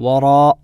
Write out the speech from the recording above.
وراء